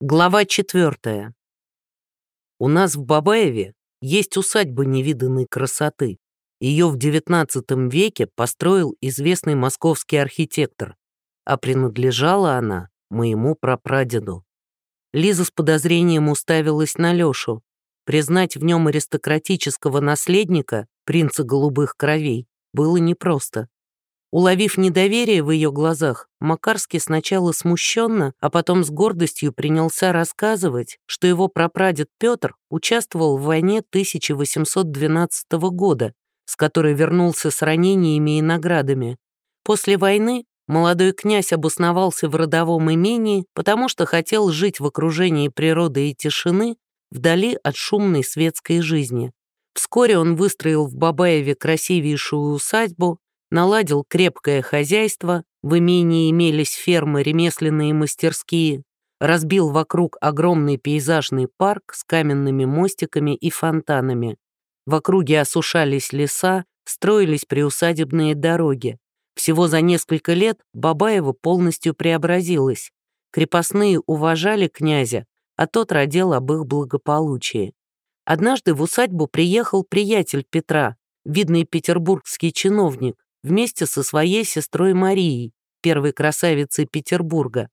Глава четвертая. У нас в Бабаеве есть усадьба невиданной красоты. Ее в XIX веке построил известный московский архитектор, а принадлежала она моему прапрадеду. Лиза с подозрением уставилась на Лешу. Признать в нем аристократического наследника, принца голубых кровей, было непросто. Уловив недоверие в ее глазах, Макарский сначала смущенно, а потом с гордостью принялся рассказывать, что его прапрадед Петр участвовал в войне 1812 года, с которой вернулся с ранениями и наградами. После войны молодой князь обосновался в родовом имении, потому что хотел жить в окружении природы и тишины, вдали от шумной светской жизни. Вскоре он выстроил в Бабаеве красивейшую усадьбу, наладил крепкое хозяйство, в имении имелись фермы, ремесленные мастерские, разбил вокруг огромный пейзажный парк с каменными мостиками и фонтанами. В округе осушались леса, строились приусадебные дороги. Всего за несколько лет Бабаева полностью преобразилась. Крепостные уважали князя, а тот родил об их благополучии. Однажды в усадьбу приехал приятель Петра, видный петербургский чиновник, вместе со своей сестрой Марией, первой красавицей Петербурга.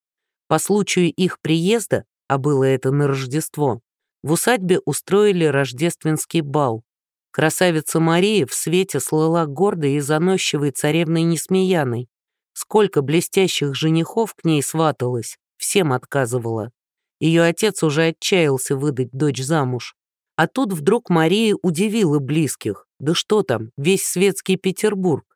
По случаю их приезда, а было это на Рождество, в усадьбе устроили рождественский бал. Красавица Мария в свете слыла гордой и заносчивой царевной Несмеяной. Сколько блестящих женихов к ней сваталось, всем отказывала. Ее отец уже отчаялся выдать дочь замуж. А тут вдруг Мария удивила близких. Да что там, весь светский Петербург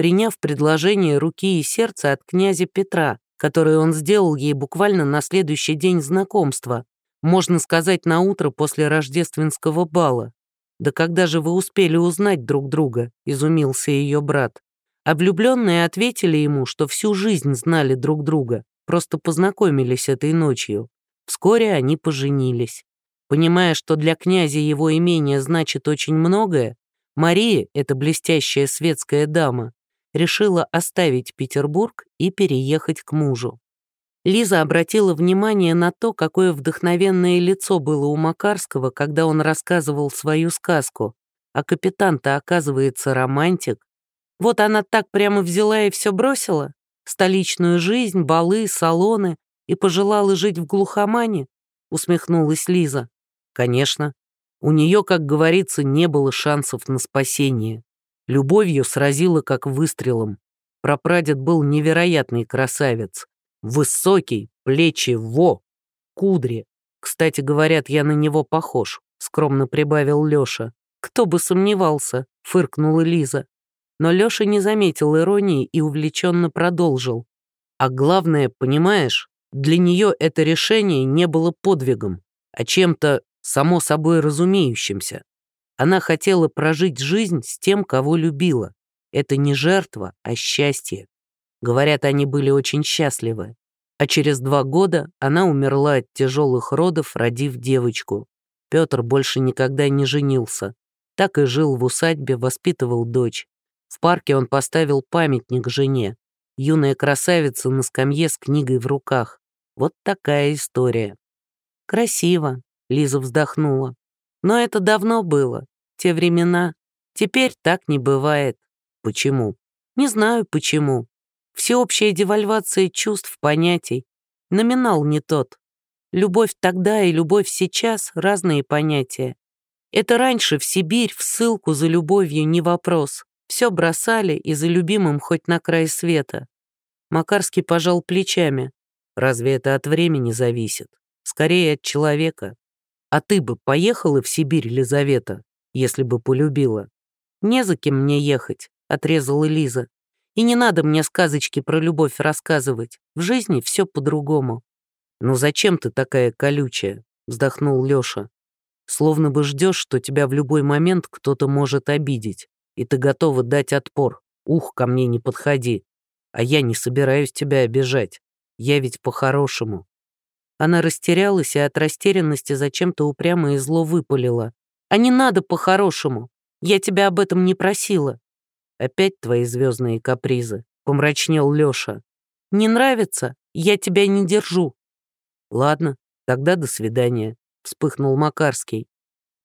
приняв предложение руки и сердца от князя Петра, которое он сделал ей буквально на следующий день знакомства, можно сказать, на утро после рождественского бала. «Да когда же вы успели узнать друг друга?» — изумился ее брат. А ответили ему, что всю жизнь знали друг друга, просто познакомились этой ночью. Вскоре они поженились. Понимая, что для князя его имение значит очень многое, Мария, эта блестящая светская дама, решила оставить Петербург и переехать к мужу. Лиза обратила внимание на то, какое вдохновенное лицо было у Макарского, когда он рассказывал свою сказку, а капитан-то, оказывается, романтик. Вот она так прямо взяла и все бросила? Столичную жизнь, балы, салоны и пожелала жить в глухомане? Усмехнулась Лиза. Конечно. У нее, как говорится, не было шансов на спасение. Любовью сразила как выстрелом. Прапрадед был невероятный красавец. Высокий, плечи во, кудри. Кстати, говорят, я на него похож, скромно прибавил Лёша. Кто бы сомневался, фыркнула Лиза. Но Лёша не заметил иронии и увлеченно продолжил. А главное, понимаешь, для нее это решение не было подвигом, а чем-то само собой разумеющимся. Она хотела прожить жизнь с тем, кого любила. Это не жертва, а счастье. Говорят, они были очень счастливы. А через два года она умерла от тяжелых родов, родив девочку. Петр больше никогда не женился. Так и жил в усадьбе, воспитывал дочь. В парке он поставил памятник жене. Юная красавица на скамье с книгой в руках. Вот такая история. Красиво, Лиза вздохнула. Но это давно было те времена. Теперь так не бывает. Почему? Не знаю почему. Всеобщая девальвация чувств, понятий. Номинал не тот. Любовь тогда и любовь сейчас — разные понятия. Это раньше в Сибирь, в ссылку за любовью не вопрос. Все бросали и за любимым хоть на край света. Макарский пожал плечами. Разве это от времени зависит? Скорее от человека. А ты бы поехала в Сибирь, Лизавета? Если бы полюбила. «Не за кем мне ехать», — отрезала Лиза. «И не надо мне сказочки про любовь рассказывать. В жизни все по-другому». «Ну зачем ты такая колючая?» — вздохнул Лёша. «Словно бы ждешь, что тебя в любой момент кто-то может обидеть, и ты готова дать отпор. Ух, ко мне не подходи. А я не собираюсь тебя обижать. Я ведь по-хорошему». Она растерялась и от растерянности зачем-то упрямо и зло выпалила. А не надо по-хорошему. Я тебя об этом не просила. Опять твои звездные капризы, помрачнел Лёша. Не нравится? Я тебя не держу. Ладно, Тогда до свидания», — вспыхнул Макарский.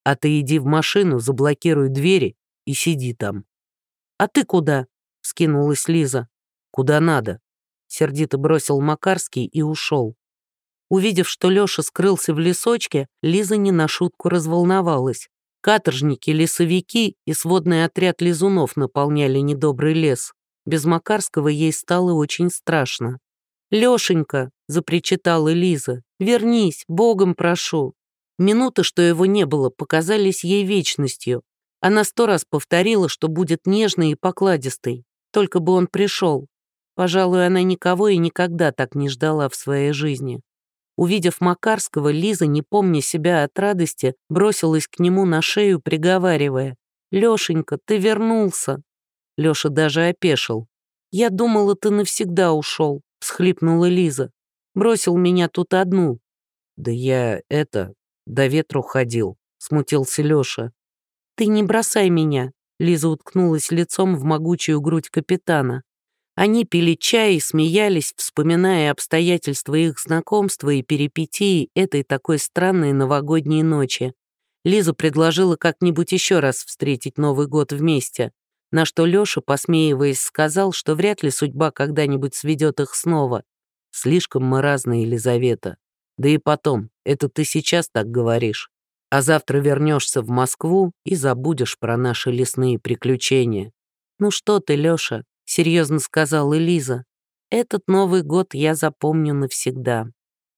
«А ты иди в машину, заблокируй двери и сиди там». «А ты куда?» — скинулась Лиза. «Куда надо», — сердито бросил Макарский и ушел. Увидев, что Лёша скрылся в лесочке, Лиза не на шутку разволновалась. Каторжники, лесовики и сводный отряд лизунов наполняли недобрый лес. Без Макарского ей стало очень страшно. «Лёшенька!» — запричитала Лиза. «Вернись, Богом прошу!» Минуты, что его не было, показались ей вечностью. Она сто раз повторила, что будет нежной и покладистой. Только бы он пришел. Пожалуй, она никого и никогда так не ждала в своей жизни. Увидев Макарского, Лиза, не помня себя от радости, бросилась к нему на шею, приговаривая. «Лёшенька, ты вернулся!» Лёша даже опешил. «Я думала, ты навсегда ушел», — всхлипнула Лиза. «Бросил меня тут одну». «Да я, это, до ветру ходил», — смутился Лёша. «Ты не бросай меня», — Лиза уткнулась лицом в могучую грудь капитана. Они пили чай и смеялись, вспоминая обстоятельства их знакомства и перипетии этой такой странной новогодней ночи. Лиза предложила как-нибудь еще раз встретить Новый год вместе, на что Лёша, посмеиваясь, сказал, что вряд ли судьба когда-нибудь сведет их снова. Слишком мы разные, Елизавета. Да и потом, это ты сейчас так говоришь. А завтра вернешься в Москву и забудешь про наши лесные приключения. Ну что ты, Лёша, — серьезно сказала Элиза. «Этот Новый год я запомню навсегда».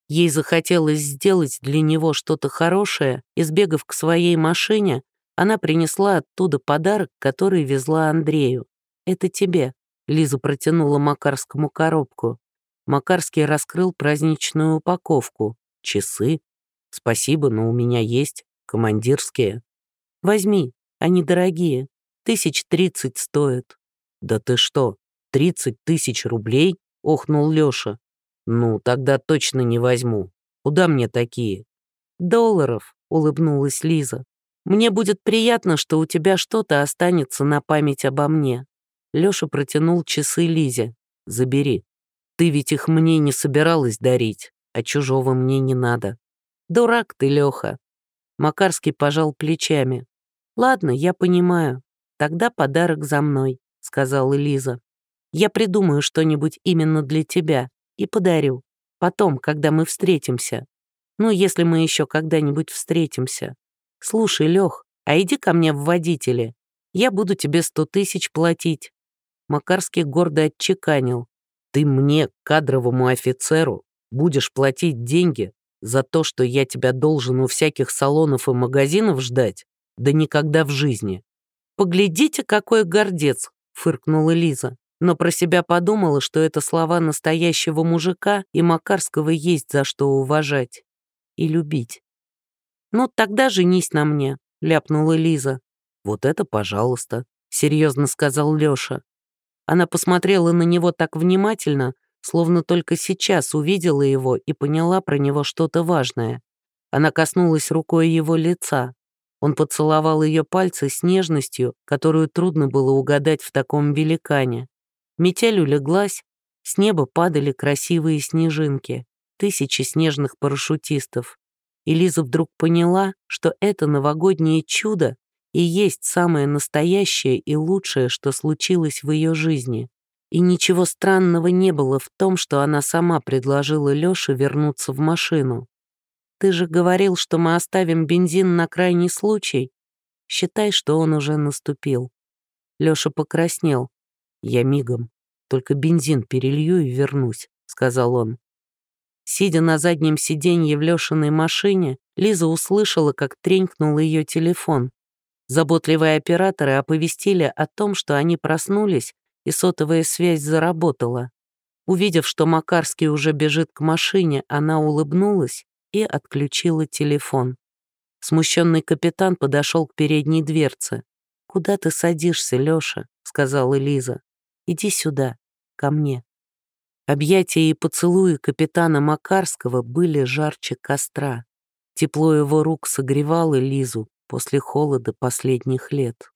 Ей захотелось сделать для него что-то хорошее, и, сбегав к своей машине, она принесла оттуда подарок, который везла Андрею. «Это тебе», — Лиза протянула Макарскому коробку. Макарский раскрыл праздничную упаковку. «Часы? Спасибо, но у меня есть. Командирские». «Возьми, они дорогие. Тысяч тридцать стоят». «Да ты что, 30 тысяч рублей?» — охнул Лёша. «Ну, тогда точно не возьму. Куда мне такие?» «Долларов», — улыбнулась Лиза. «Мне будет приятно, что у тебя что-то останется на память обо мне». Лёша протянул часы Лизе. «Забери. Ты ведь их мне не собиралась дарить, а чужого мне не надо». «Дурак ты, Лёха». Макарский пожал плечами. «Ладно, я понимаю. Тогда подарок за мной» сказала Лиза. «Я придумаю что-нибудь именно для тебя и подарю. Потом, когда мы встретимся. Ну, если мы еще когда-нибудь встретимся. Слушай, Лех, а иди ко мне в водители. Я буду тебе сто тысяч платить». Макарский гордо отчеканил. «Ты мне, кадровому офицеру, будешь платить деньги за то, что я тебя должен у всяких салонов и магазинов ждать? Да никогда в жизни». «Поглядите, какой гордец!» Фыркнула Лиза, но про себя подумала, что это слова настоящего мужика, и Макарского есть за что уважать и любить. «Ну, тогда женись на мне», — ляпнула Лиза. «Вот это пожалуйста», — серьезно сказал Лёша. Она посмотрела на него так внимательно, словно только сейчас увидела его и поняла про него что-то важное. Она коснулась рукой его лица. Он поцеловал ее пальцы с нежностью, которую трудно было угадать в таком великане. Метель улеглась, с неба падали красивые снежинки, тысячи снежных парашютистов. И Лиза вдруг поняла, что это новогоднее чудо и есть самое настоящее и лучшее, что случилось в ее жизни. И ничего странного не было в том, что она сама предложила Лёше вернуться в машину. Ты же говорил, что мы оставим бензин на крайний случай. Считай, что он уже наступил. Лёша покраснел. Я мигом. Только бензин перелью и вернусь, сказал он. Сидя на заднем сиденье в Лёшиной машине, Лиза услышала, как тренькнул ее телефон. Заботливые операторы оповестили о том, что они проснулись, и сотовая связь заработала. Увидев, что Макарский уже бежит к машине, она улыбнулась и отключила телефон. Смущенный капитан подошел к передней дверце. «Куда ты садишься, Лёша?» — сказала Лиза. «Иди сюда, ко мне». Объятия и поцелуи капитана Макарского были жарче костра. Тепло его рук согревало Лизу после холода последних лет.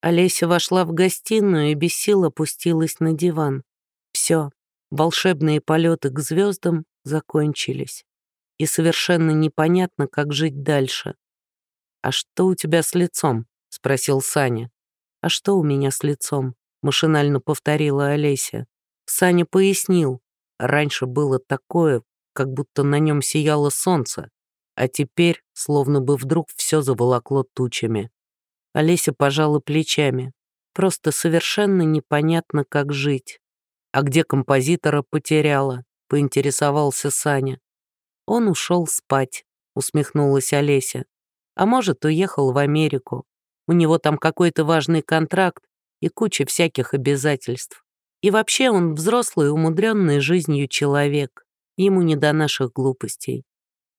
Олеся вошла в гостиную и без сил опустилась на диван. Все, волшебные полеты к звездам закончились. И совершенно непонятно, как жить дальше. «А что у тебя с лицом?» — спросил Саня. «А что у меня с лицом?» — машинально повторила Олеся. Саня пояснил. Раньше было такое, как будто на нем сияло солнце, а теперь словно бы вдруг все заволокло тучами. Олеся пожала плечами. Просто совершенно непонятно, как жить. «А где композитора потеряла?» — поинтересовался Саня. «Он ушел спать», — усмехнулась Олеся. «А может, уехал в Америку. У него там какой-то важный контракт и куча всяких обязательств. И вообще он взрослый, умудренный жизнью человек. Ему не до наших глупостей».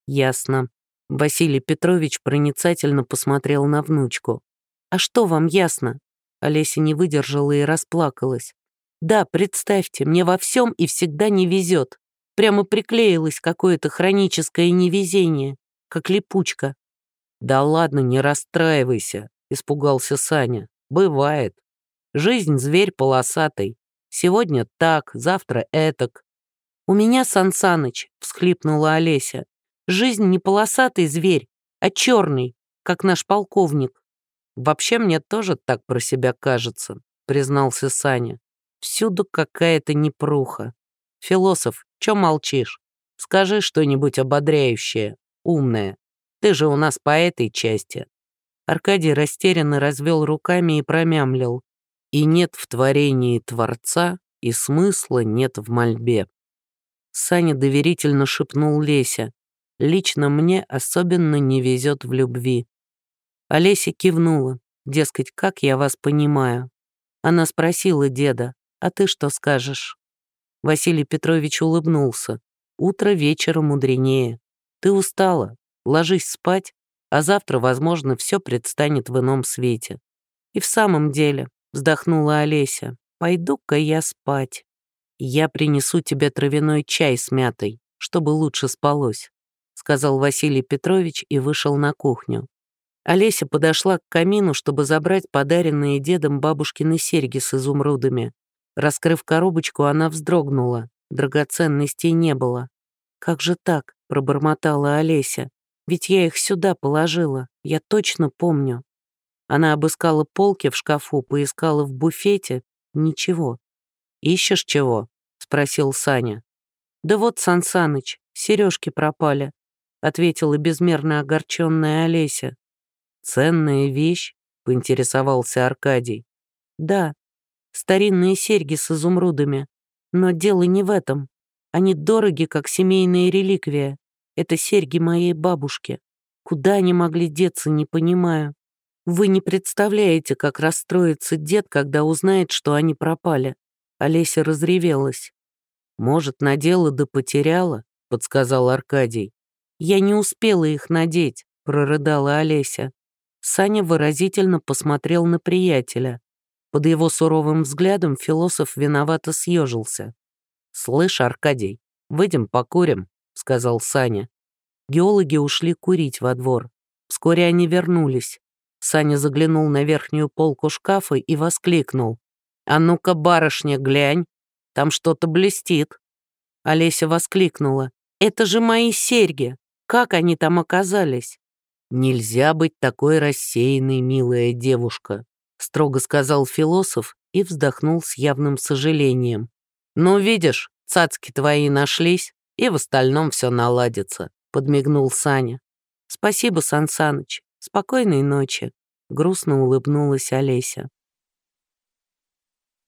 «Ясно». Василий Петрович проницательно посмотрел на внучку. «А что вам ясно?» Олеся не выдержала и расплакалась. «Да, представьте, мне во всем и всегда не везет. Прямо приклеилось какое-то хроническое невезение, как липучка». «Да ладно, не расстраивайся», — испугался Саня. «Бывает. Жизнь — зверь полосатый. Сегодня так, завтра этак». «У меня, Сансаныч», — всхлипнула Олеся, «жизнь не полосатый зверь, а черный, как наш полковник». «Вообще мне тоже так про себя кажется», — признался Саня. «Всюду какая-то непруха. Философ, чё молчишь? Скажи что-нибудь ободряющее, умное. Ты же у нас по этой части». Аркадий растерянно развел руками и промямлил. «И нет в творении Творца, и смысла нет в мольбе». Саня доверительно шепнул Леся. «Лично мне особенно не везет в любви. Олеся кивнула, дескать, как я вас понимаю. Она спросила деда, а ты что скажешь? Василий Петрович улыбнулся. Утро вечера мудренее. Ты устала, ложись спать, а завтра, возможно, все предстанет в ином свете. И в самом деле, вздохнула Олеся, пойду-ка я спать. Я принесу тебе травяной чай с мятой, чтобы лучше спалось, сказал Василий Петрович и вышел на кухню. Олеся подошла к камину, чтобы забрать подаренные дедом бабушкины серьги с изумрудами. Раскрыв коробочку, она вздрогнула. Драгоценностей не было. «Как же так?» — пробормотала Олеся. «Ведь я их сюда положила, я точно помню». Она обыскала полки в шкафу, поискала в буфете. Ничего. «Ищешь чего?» — спросил Саня. «Да вот, Сан Саныч, сережки пропали», — ответила безмерно огорченная Олеся. «Ценная вещь?» — поинтересовался Аркадий. «Да, старинные серьги с изумрудами. Но дело не в этом. Они дороги, как семейная реликвия. Это серьги моей бабушки. Куда они могли деться, не понимаю. Вы не представляете, как расстроится дед, когда узнает, что они пропали». Олеся разревелась. «Может, надела да потеряла?» — подсказал Аркадий. «Я не успела их надеть», — прорыдала Олеся. Саня выразительно посмотрел на приятеля. Под его суровым взглядом философ виновато съежился. «Слышь, Аркадий, выйдем покурим», — сказал Саня. Геологи ушли курить во двор. Вскоре они вернулись. Саня заглянул на верхнюю полку шкафа и воскликнул. «А ну-ка, барышня, глянь, там что-то блестит». Олеся воскликнула. «Это же мои серьги! Как они там оказались?» «Нельзя быть такой рассеянной, милая девушка», строго сказал философ и вздохнул с явным сожалением. «Ну, видишь, цацки твои нашлись, и в остальном все наладится», подмигнул Саня. «Спасибо, Сан Саныч. Спокойной ночи», грустно улыбнулась Олеся.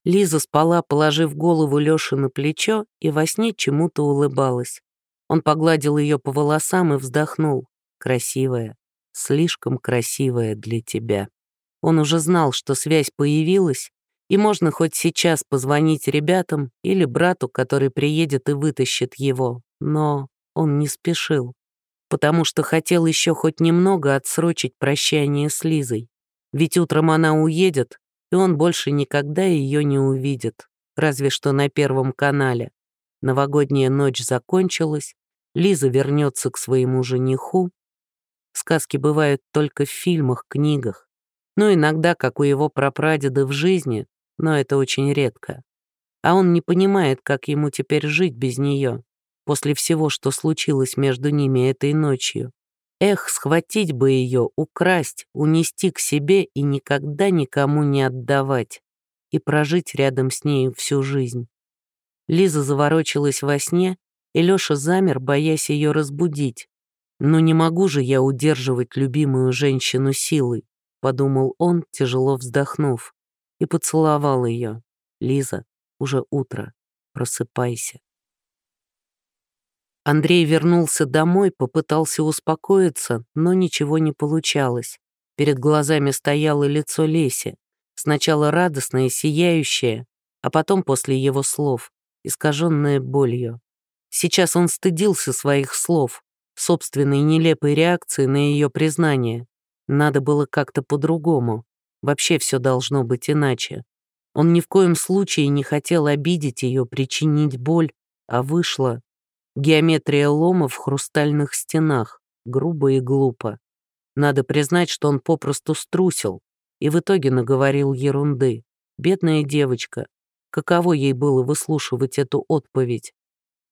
Лиза спала, положив голову Лёше на плечо, и во сне чему-то улыбалась. Он погладил ее по волосам и вздохнул. Красивая слишком красивая для тебя. Он уже знал, что связь появилась, и можно хоть сейчас позвонить ребятам или брату, который приедет и вытащит его, но он не спешил, потому что хотел еще хоть немного отсрочить прощание с Лизой. Ведь утром она уедет, и он больше никогда ее не увидит, разве что на Первом канале. Новогодняя ночь закончилась, Лиза вернется к своему жениху, Сказки бывают только в фильмах, книгах. Ну, иногда, как у его прапрадеда в жизни, но это очень редко. А он не понимает, как ему теперь жить без нее. после всего, что случилось между ними этой ночью. Эх, схватить бы ее, украсть, унести к себе и никогда никому не отдавать. И прожить рядом с нею всю жизнь. Лиза заворочилась во сне, и Лёша замер, боясь ее разбудить. «Но не могу же я удерживать любимую женщину силой», — подумал он, тяжело вздохнув, и поцеловал ее. «Лиза, уже утро, просыпайся». Андрей вернулся домой, попытался успокоиться, но ничего не получалось. Перед глазами стояло лицо Леси, сначала радостное, сияющее, а потом после его слов, искаженное болью. Сейчас он стыдился своих слов, собственной нелепой реакции на ее признание. Надо было как-то по-другому. Вообще все должно быть иначе. Он ни в коем случае не хотел обидеть ее, причинить боль, а вышло. Геометрия лома в хрустальных стенах. Грубо и глупо. Надо признать, что он попросту струсил и в итоге наговорил ерунды. Бедная девочка. Каково ей было выслушивать эту отповедь?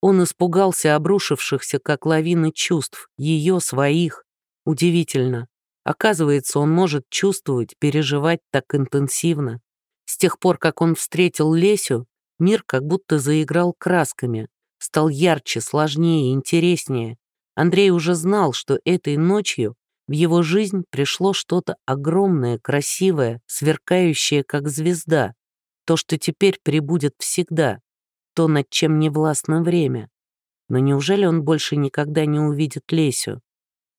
Он испугался обрушившихся, как лавины чувств, ее, своих. Удивительно. Оказывается, он может чувствовать, переживать так интенсивно. С тех пор, как он встретил Лесю, мир как будто заиграл красками, стал ярче, сложнее, интереснее. Андрей уже знал, что этой ночью в его жизнь пришло что-то огромное, красивое, сверкающее, как звезда. То, что теперь прибудет всегда то, над чем не властно время. Но неужели он больше никогда не увидит Лесю?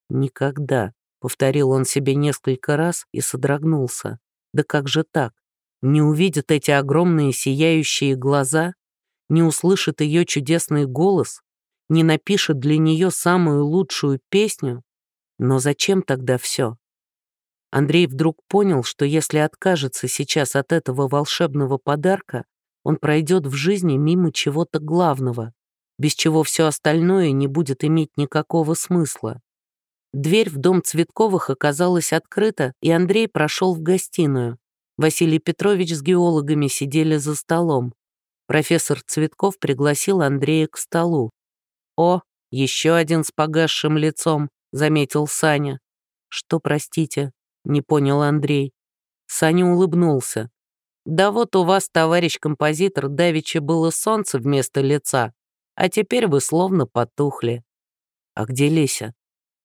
«Никогда», — повторил он себе несколько раз и содрогнулся. «Да как же так? Не увидит эти огромные сияющие глаза? Не услышит ее чудесный голос? Не напишет для нее самую лучшую песню? Но зачем тогда все? Андрей вдруг понял, что если откажется сейчас от этого волшебного подарка, он пройдет в жизни мимо чего-то главного, без чего все остальное не будет иметь никакого смысла. Дверь в дом Цветковых оказалась открыта, и Андрей прошел в гостиную. Василий Петрович с геологами сидели за столом. Профессор Цветков пригласил Андрея к столу. «О, еще один с погасшим лицом», — заметил Саня. «Что, простите?» — не понял Андрей. Саня улыбнулся. Да вот у вас, товарищ композитор, давеча было солнце вместо лица, а теперь вы словно потухли. А где Леся?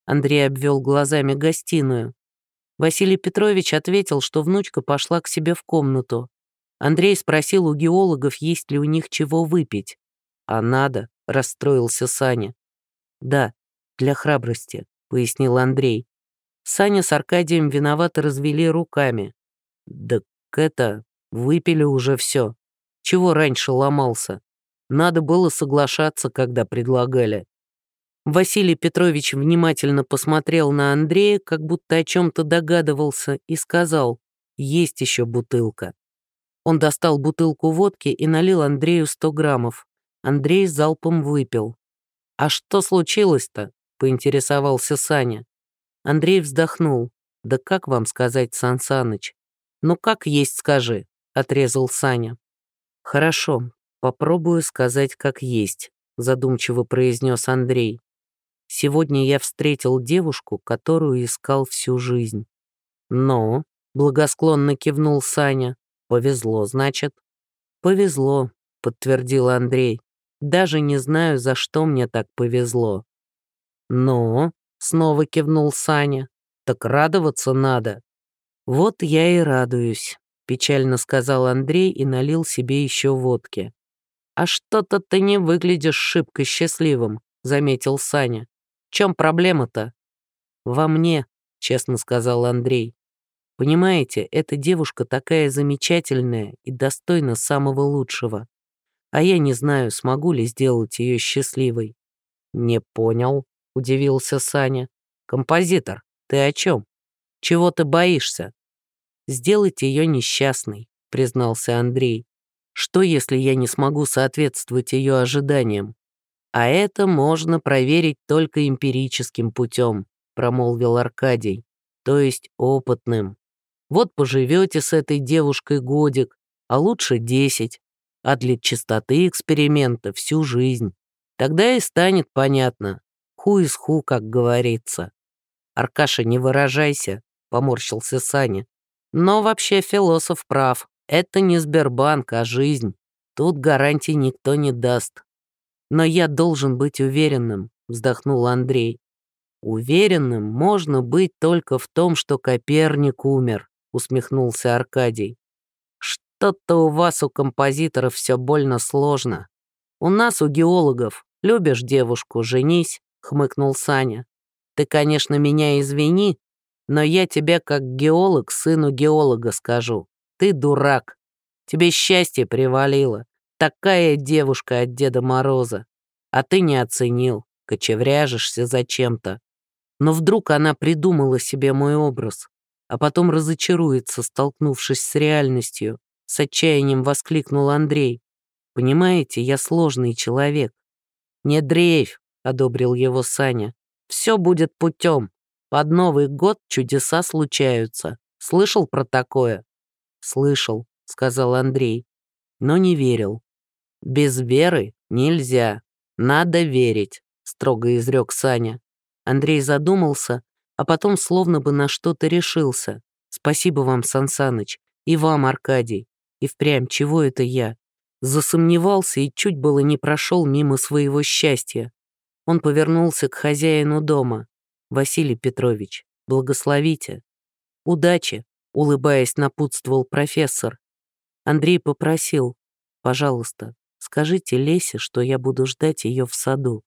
Андрей обвел глазами гостиную. Василий Петрович ответил, что внучка пошла к себе в комнату. Андрей спросил у геологов, есть ли у них чего выпить. «А надо», — расстроился Саня. «Да, для храбрости», — пояснил Андрей. Саня с Аркадием виновато развели руками. «Да это, Выпили уже все. Чего раньше ломался? Надо было соглашаться, когда предлагали. Василий Петрович внимательно посмотрел на Андрея, как будто о чем-то догадывался, и сказал, есть еще бутылка. Он достал бутылку водки и налил Андрею 100 граммов. Андрей залпом выпил. «А что случилось-то?» — поинтересовался Саня. Андрей вздохнул. «Да как вам сказать, Сан Саныч? Ну как есть скажи отрезал Саня. «Хорошо, попробую сказать как есть», — задумчиво произнес Андрей. «Сегодня я встретил девушку, которую искал всю жизнь». «Но», — благосклонно кивнул Саня, — «повезло, значит?» «Повезло», — подтвердил Андрей. «Даже не знаю, за что мне так повезло». «Но», — снова кивнул Саня, — «так радоваться надо». «Вот я и радуюсь», печально сказал Андрей и налил себе еще водки. «А что-то ты не выглядишь шибко счастливым», — заметил Саня. «В чем проблема-то?» «Во мне», — честно сказал Андрей. «Понимаете, эта девушка такая замечательная и достойна самого лучшего. А я не знаю, смогу ли сделать ее счастливой». «Не понял», — удивился Саня. «Композитор, ты о чем? Чего ты боишься?» сделать ее несчастной», — признался Андрей. «Что, если я не смогу соответствовать ее ожиданиям?» «А это можно проверить только эмпирическим путем», — промолвил Аркадий, «то есть опытным. Вот поживете с этой девушкой годик, а лучше десять, а для чистоты эксперимента всю жизнь. Тогда и станет понятно. Ху из ху, как говорится. Аркаша, не выражайся, поморщился Саня. Но вообще философ прав. Это не Сбербанк, а жизнь. Тут гарантий никто не даст. Но я должен быть уверенным, вздохнул Андрей. Уверенным можно быть только в том, что Коперник умер, усмехнулся Аркадий. Что-то у вас, у композиторов, все больно сложно. У нас, у геологов, любишь девушку, женись, хмыкнул Саня. Ты, конечно, меня извини, но я тебе как геолог сыну геолога скажу. Ты дурак. Тебе счастье привалило. Такая девушка от Деда Мороза. А ты не оценил, кочевряжешься зачем-то. Но вдруг она придумала себе мой образ, а потом разочаруется, столкнувшись с реальностью. С отчаянием воскликнул Андрей. «Понимаете, я сложный человек». «Не дрейф», — одобрил его Саня. «Все будет путем. Под Новый год чудеса случаются. Слышал про такое?» «Слышал», — сказал Андрей, но не верил. «Без веры нельзя. Надо верить», — строго изрек Саня. Андрей задумался, а потом словно бы на что-то решился. «Спасибо вам, Сансаныч, и вам, Аркадий. И впрямь, чего это я?» Засомневался и чуть было не прошел мимо своего счастья. Он повернулся к хозяину дома. «Василий Петрович, благословите». «Удачи», — улыбаясь, напутствовал профессор. Андрей попросил, «Пожалуйста, скажите Лесе, что я буду ждать ее в саду».